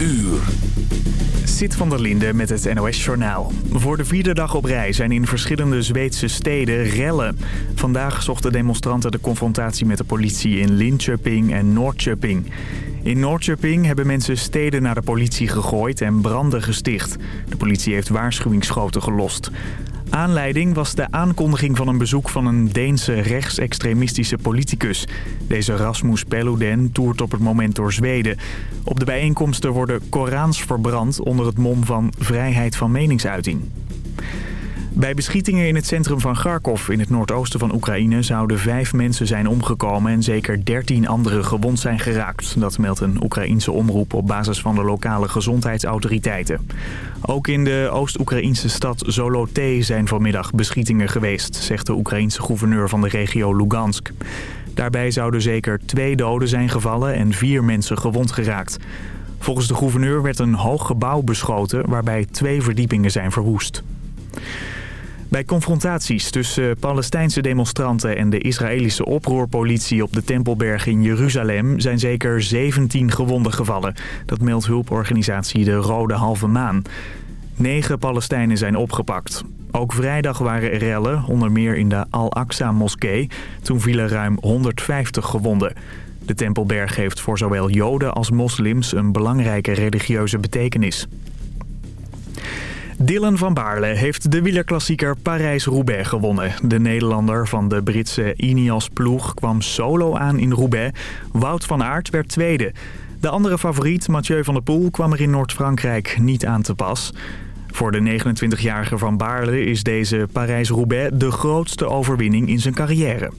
uur. Sit van der Linde met het NOS-journaal. Voor de vierde dag op rij zijn in verschillende Zweedse steden rellen. Vandaag zochten demonstranten de confrontatie met de politie in Linköping en Noordköping. In Noordköping hebben mensen steden naar de politie gegooid en branden gesticht. De politie heeft waarschuwingsschoten gelost. Aanleiding was de aankondiging van een bezoek van een Deense rechtsextremistische politicus. Deze Rasmus Paludan toert op het moment door Zweden. Op de bijeenkomsten worden Korans verbrand onder het mom van vrijheid van meningsuiting. Bij beschietingen in het centrum van Kharkov in het noordoosten van Oekraïne zouden vijf mensen zijn omgekomen en zeker dertien anderen gewond zijn geraakt. Dat meldt een Oekraïense omroep op basis van de lokale gezondheidsautoriteiten. Ook in de Oost-Oekraïnse stad Zolote zijn vanmiddag beschietingen geweest, zegt de Oekraïense gouverneur van de regio Lugansk. Daarbij zouden zeker twee doden zijn gevallen en vier mensen gewond geraakt. Volgens de gouverneur werd een hoog gebouw beschoten waarbij twee verdiepingen zijn verwoest. Bij confrontaties tussen Palestijnse demonstranten en de Israëlische oproerpolitie op de Tempelberg in Jeruzalem zijn zeker 17 gewonden gevallen. Dat meldt hulporganisatie de Rode Halve Maan. Negen Palestijnen zijn opgepakt. Ook vrijdag waren er rellen, onder meer in de Al-Aqsa-moskee. Toen vielen ruim 150 gewonden. De Tempelberg heeft voor zowel Joden als moslims een belangrijke religieuze betekenis. Dylan van Baarle heeft de wielerklassieker Parijs-Roubaix gewonnen. De Nederlander van de Britse Ineos-ploeg kwam solo aan in Roubaix. Wout van Aert werd tweede. De andere favoriet, Mathieu van der Poel, kwam er in Noord-Frankrijk niet aan te pas. Voor de 29-jarige van Baarle is deze Parijs-Roubaix de grootste overwinning in zijn carrière.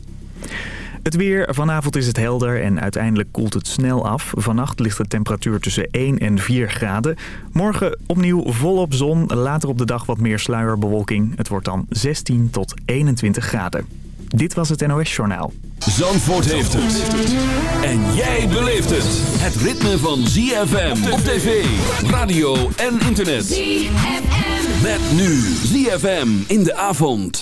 Het weer. Vanavond is het helder en uiteindelijk koelt het snel af. Vannacht ligt de temperatuur tussen 1 en 4 graden. Morgen opnieuw volop zon. Later op de dag wat meer sluierbewolking. Het wordt dan 16 tot 21 graden. Dit was het NOS Journaal. Zandvoort heeft het. En jij beleeft het. Het ritme van ZFM op tv, radio en internet. ZFM. Met nu ZFM in de avond.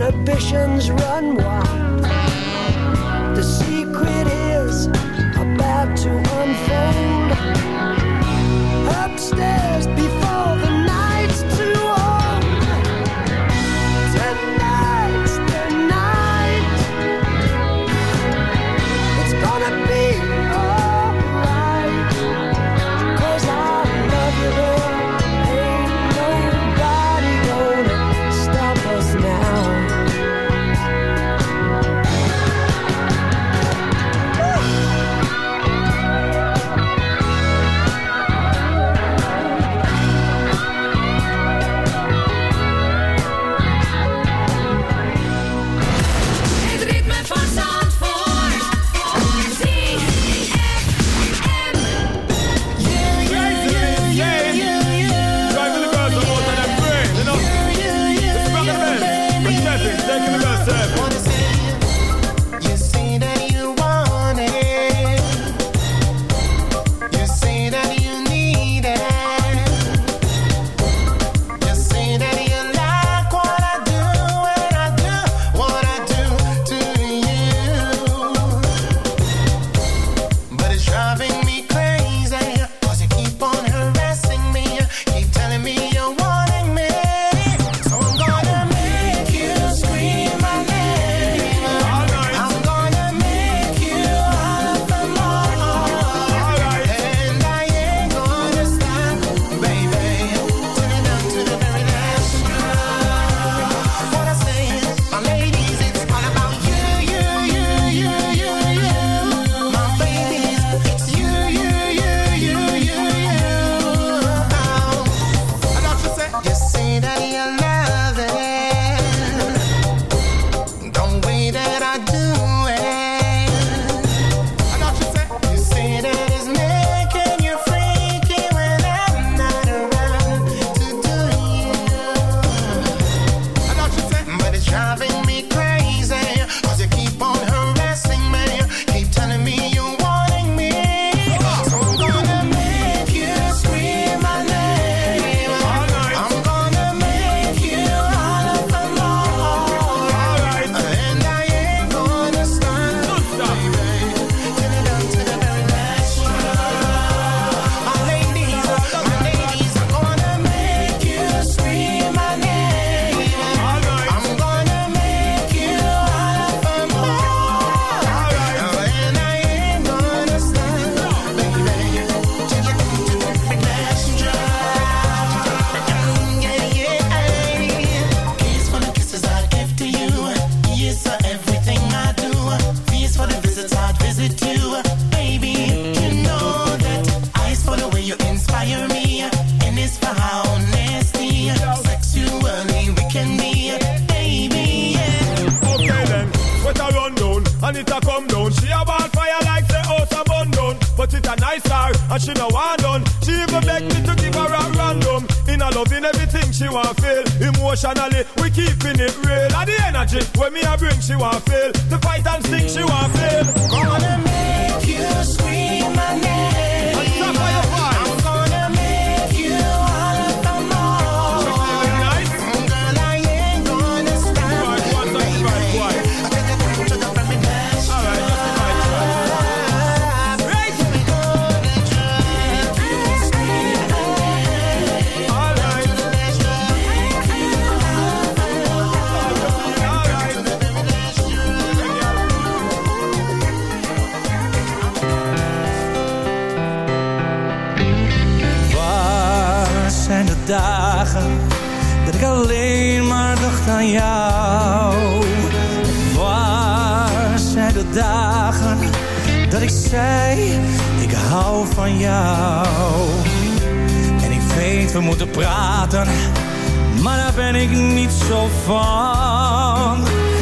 inhibitions run wild. The secret is about to unfold. Upstairs.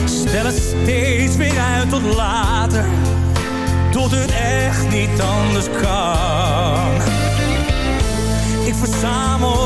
Stel het steeds weer uit tot later, tot het echt niet anders kan. Ik verzamel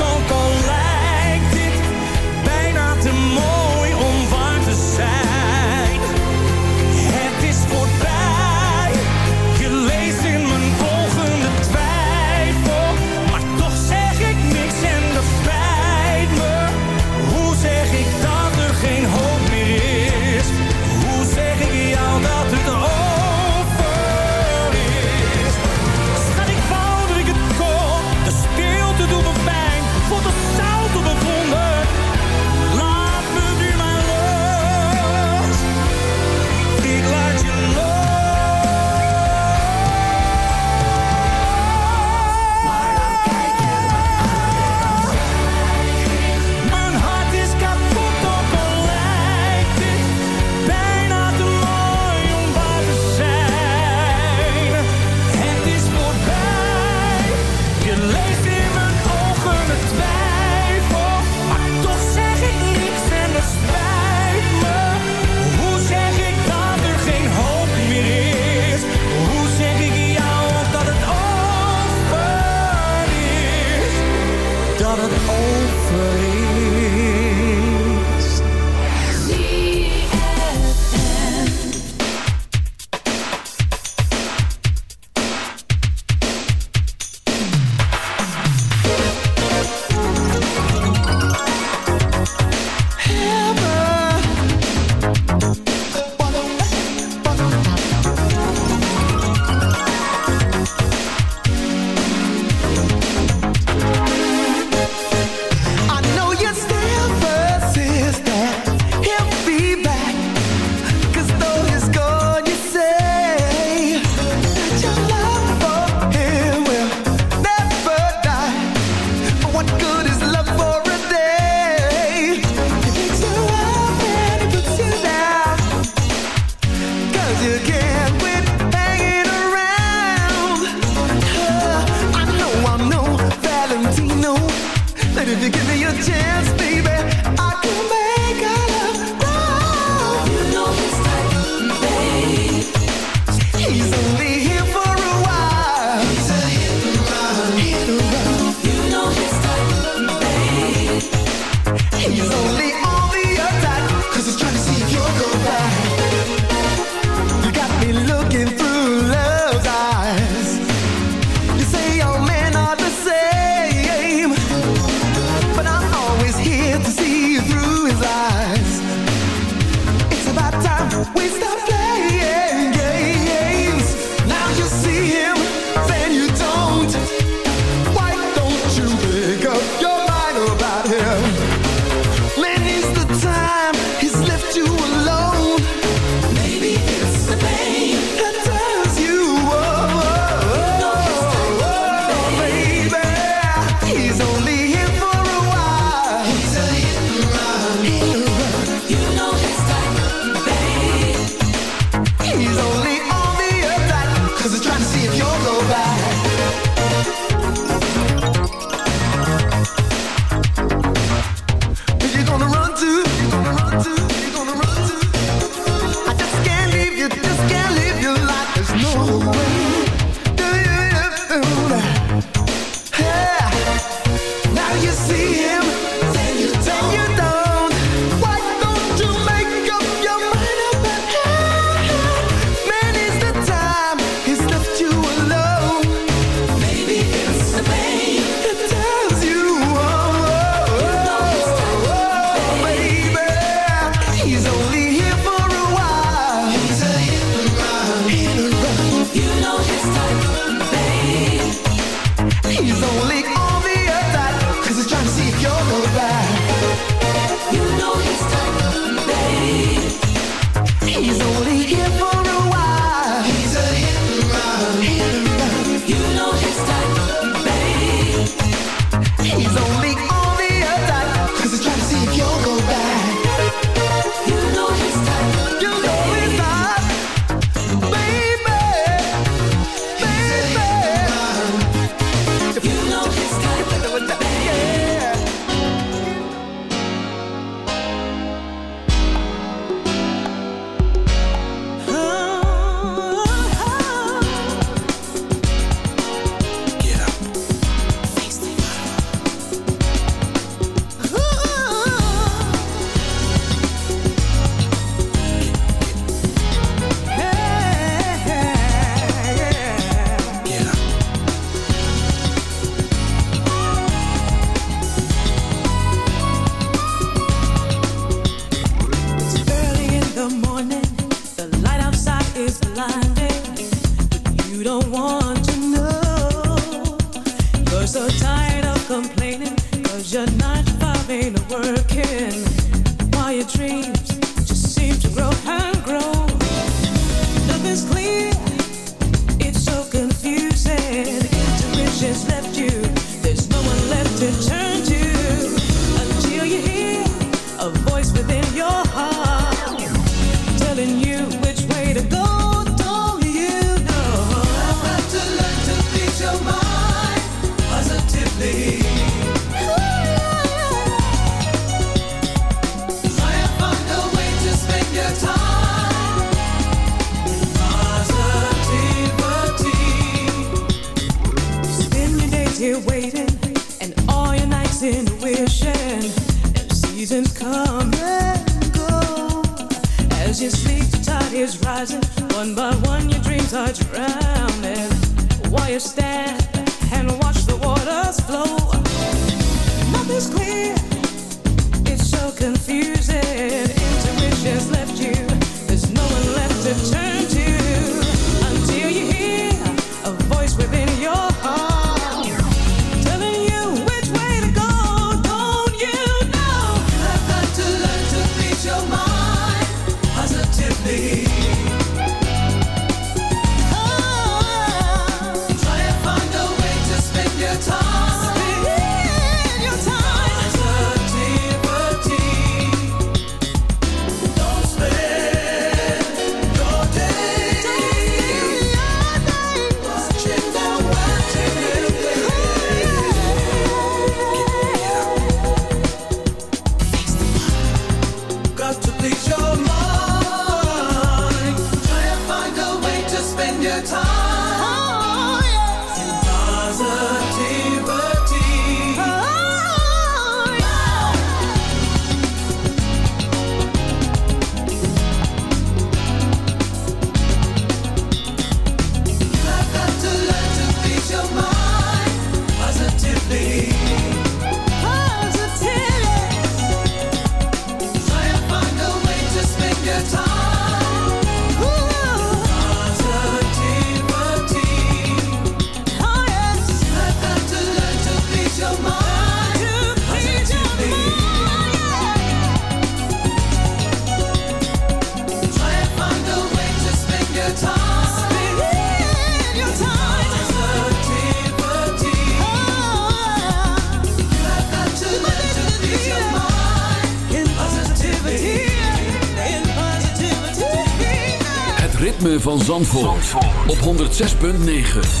106.9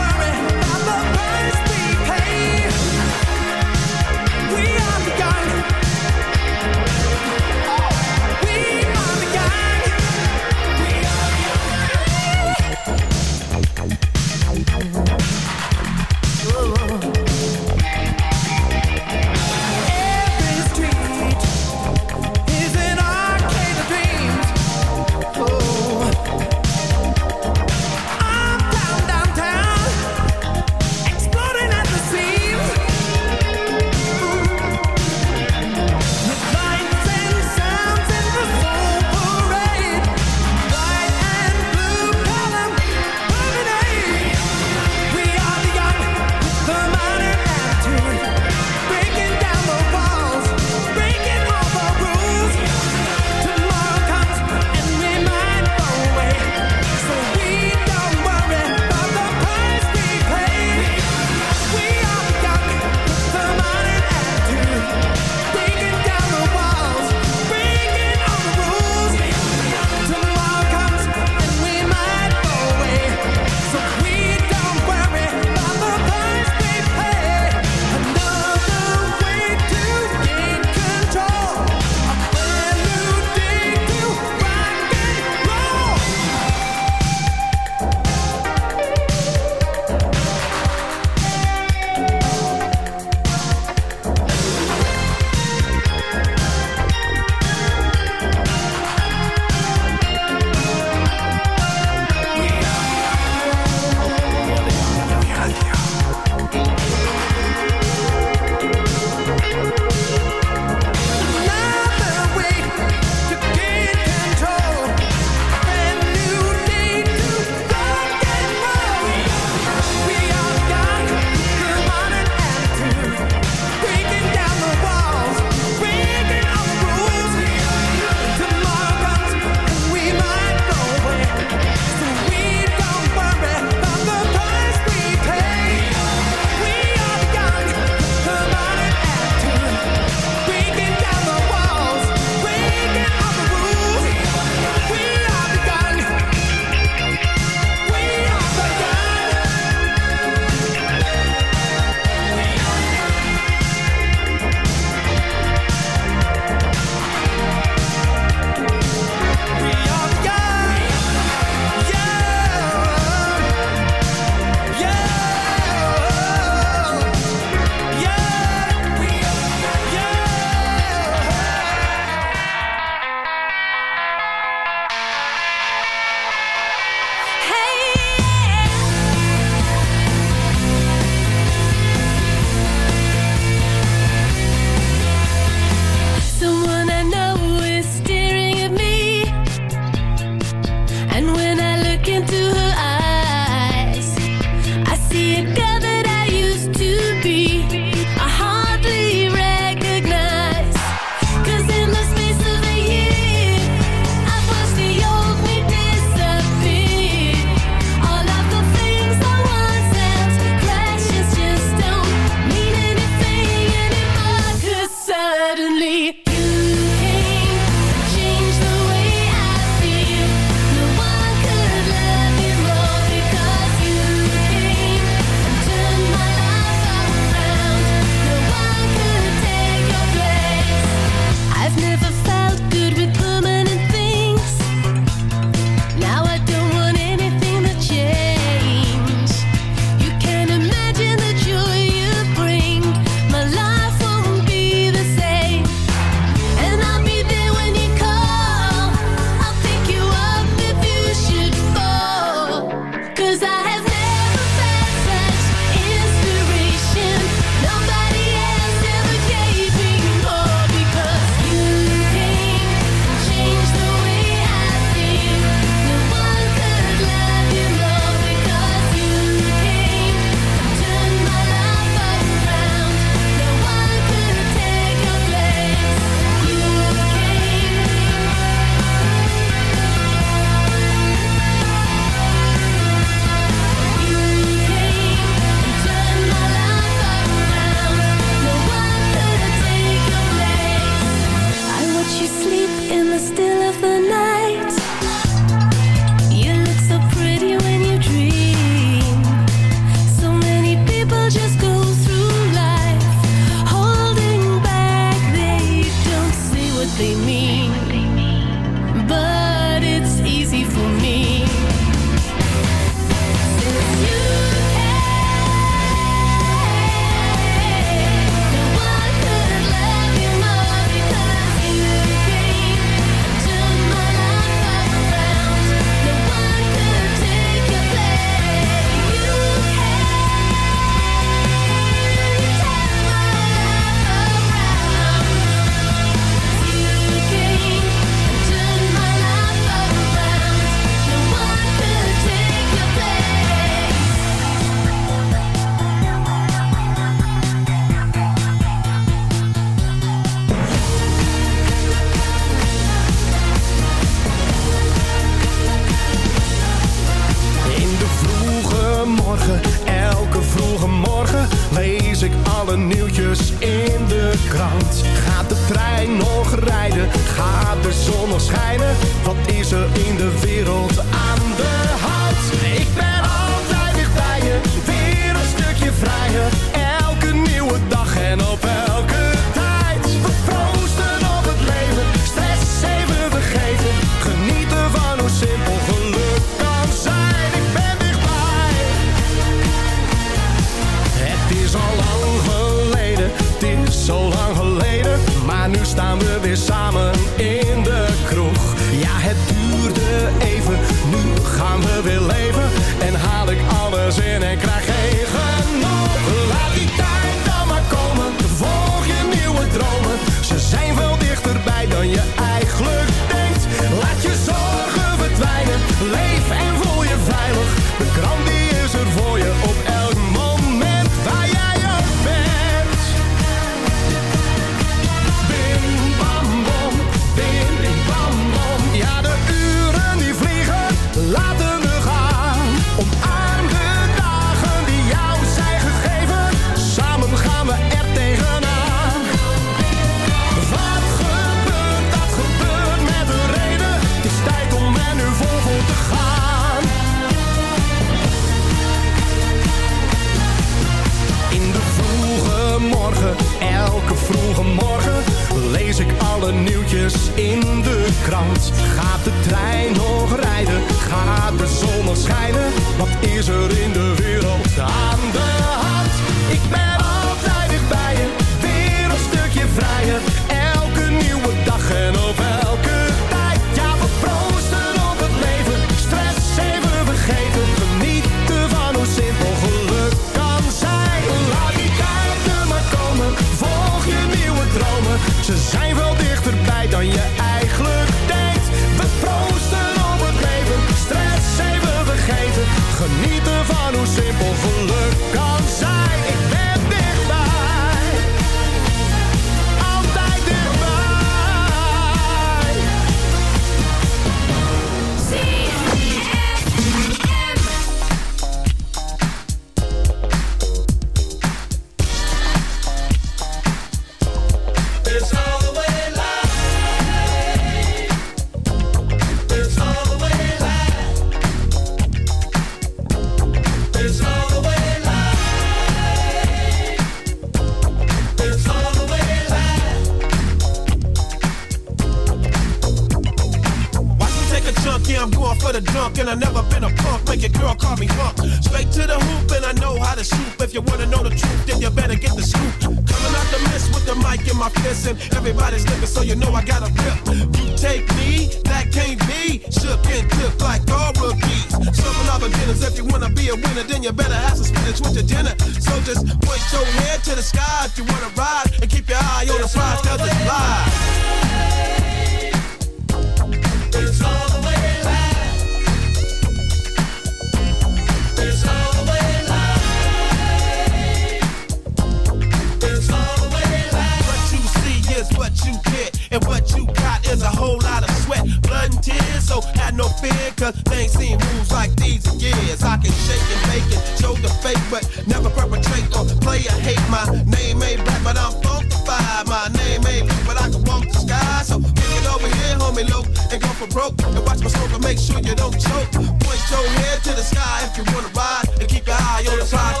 My name ain't black, but I'm funkified. My name ain't black, but I can walk the sky. So bring it over here, homie, low, and go for broke. And watch my smoke and make sure you don't choke. Point your head to the sky if you wanna ride, and keep your eye on the prize.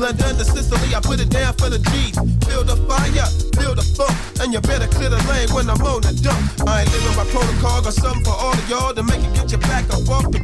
London to Sicily, I put it down for the G's. Build a fire, build a funk, and you better clear the lane when I'm on the dump. I ain't living by protocol, got something for all of y'all to make it get your back up off the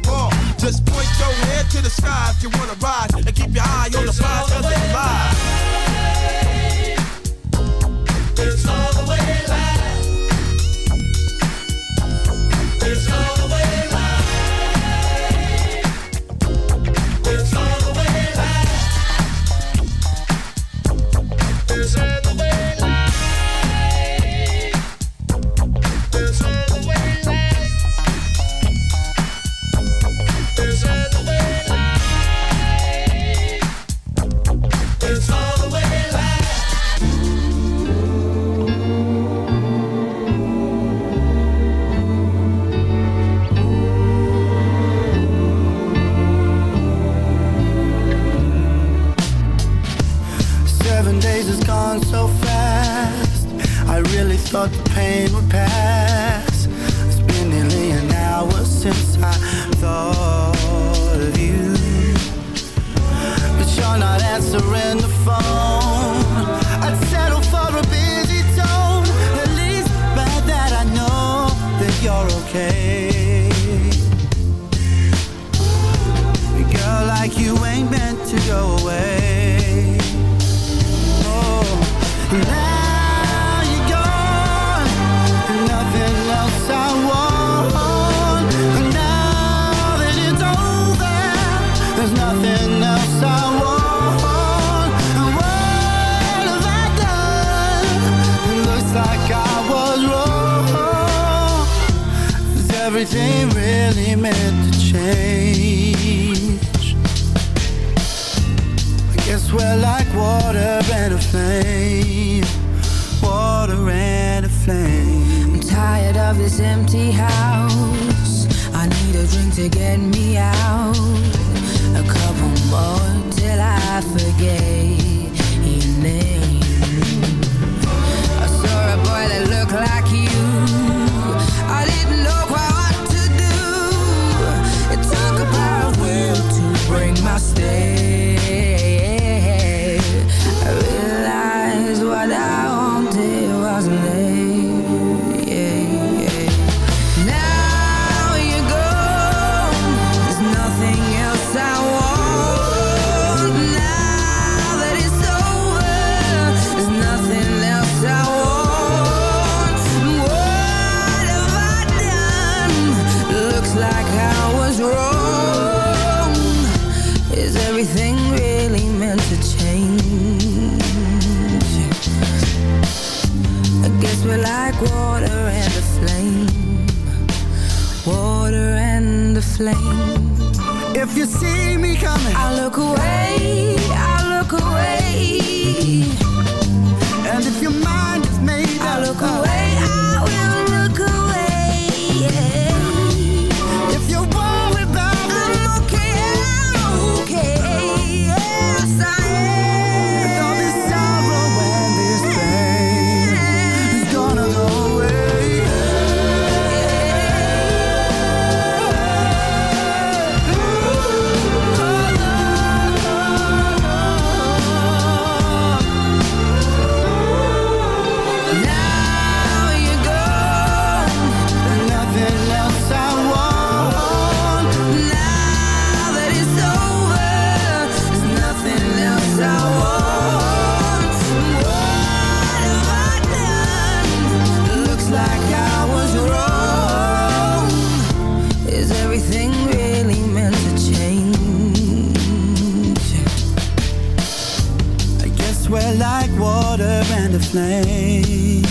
we're like water and a flame.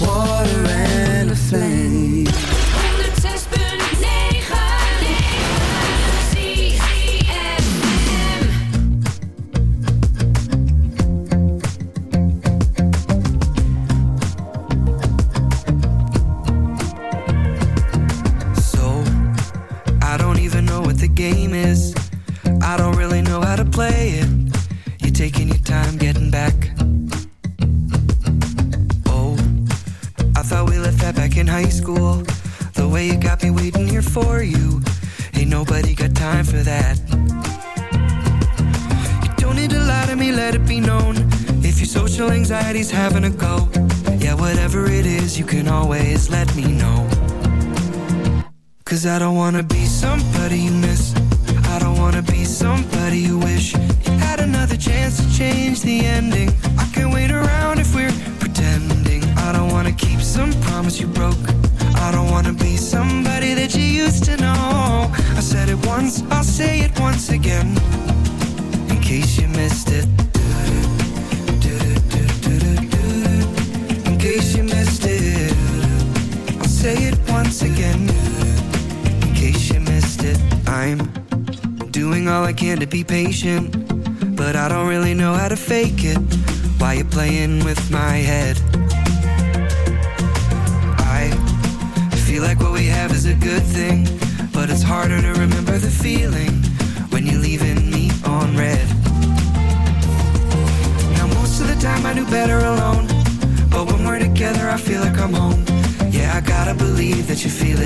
Water and a flame.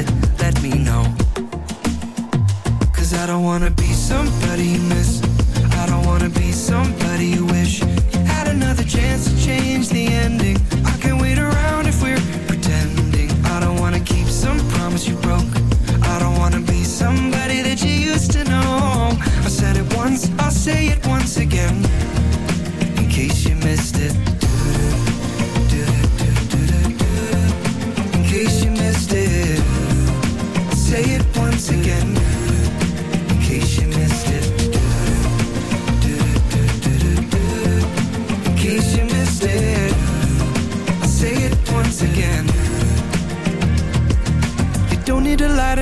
it, let me know. Cause I don't wanna be somebody you miss. I don't wanna be somebody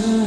soon.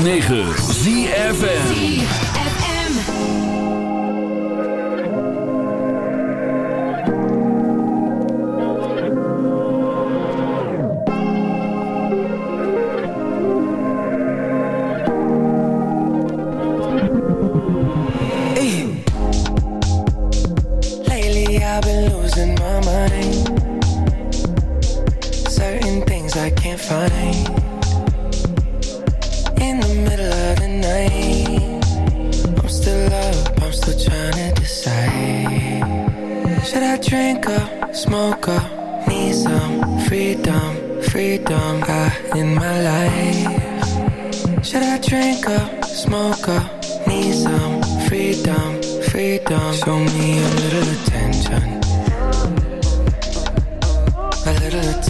106.9 ZFN certain things I can't find. In the middle of the night, I'm still up, I'm still decide. Should I drink up, smoke up, need some freedom, freedom in my life? Should I drink up, smoke up, need some freedom, freedom? Show me a little attention, a little attention.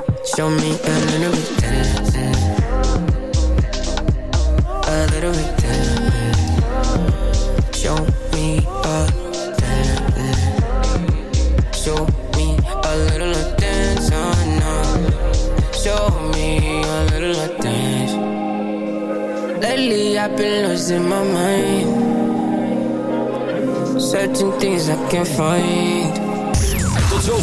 show me a little bit tender, a little bit tender. Show me a tender, show me a little attention, no. Show me a little attention. Lately I've been losing my mind. Certain things I can't find.